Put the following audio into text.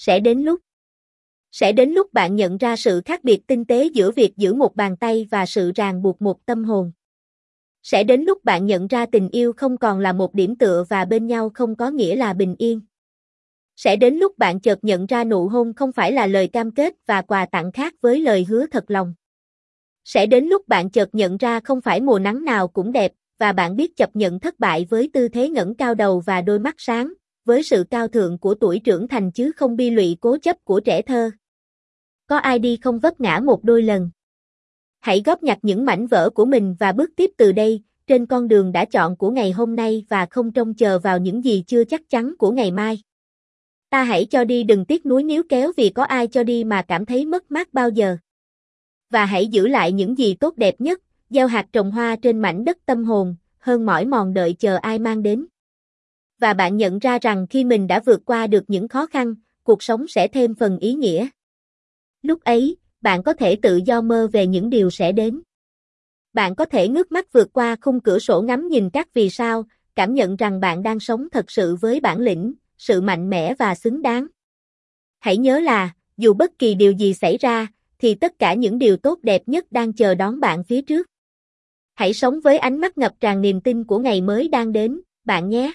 Sẽ đến lúc. Sẽ đến lúc bạn nhận ra sự khác biệt tinh tế giữa việc giữ một bàn tay và sự ràng buộc một tâm hồn. Sẽ đến lúc bạn nhận ra tình yêu không còn là một điểm tựa và bên nhau không có nghĩa là bình yên. Sẽ đến lúc bạn chợt nhận ra nụ hôn không phải là lời cam kết và quà tặng khác với lời hứa thật lòng. Sẽ đến lúc bạn chợt nhận ra không phải mùa nắng nào cũng đẹp, và bạn biết chấp nhận thất bại với tư thế ngẩng cao đầu và đôi mắt sáng, với sự cao thượng của tuổi trưởng thành chứ không bi lụy cố chấp của trẻ thơ. Có ai đi không vấp ngã một đôi lần. Hãy góp nhặt những mảnh vỡ của mình và bước tiếp từ đây, trên con đường đã chọn của ngày hôm nay và không trông chờ vào những gì chưa chắc chắn của ngày mai. Ta hãy cho đi đừng tiếc nuối níu kéo vì có ai cho đi mà cảm thấy mất mát bao giờ. Và hãy giữ lại những gì tốt đẹp nhất, gieo hạt trồng hoa trên mảnh đất tâm hồn, hơn mỏi mòn đợi chờ ai mang đến. Và bạn nhận ra rằng khi mình đã vượt qua được những khó khăn, cuộc sống sẽ thêm phần ý nghĩa. Lúc ấy, bạn có thể tự do mơ về những điều sẽ đến. Bạn có thể ngước mắt vượt qua khung cửa sổ ngắm nhìn các vì sao, cảm nhận rằng bạn đang sống thật sự với bản lĩnh, sự mạnh mẽ và xứng đáng. Hãy nhớ là, dù bất kỳ điều gì xảy ra, thì tất cả những điều tốt đẹp nhất đang chờ đón bạn phía trước. Hãy sống với ánh mắt ngập tràn niềm tin của ngày mới đang đến, bạn nhé.